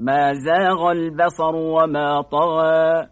ما زاغ البصر وما طغى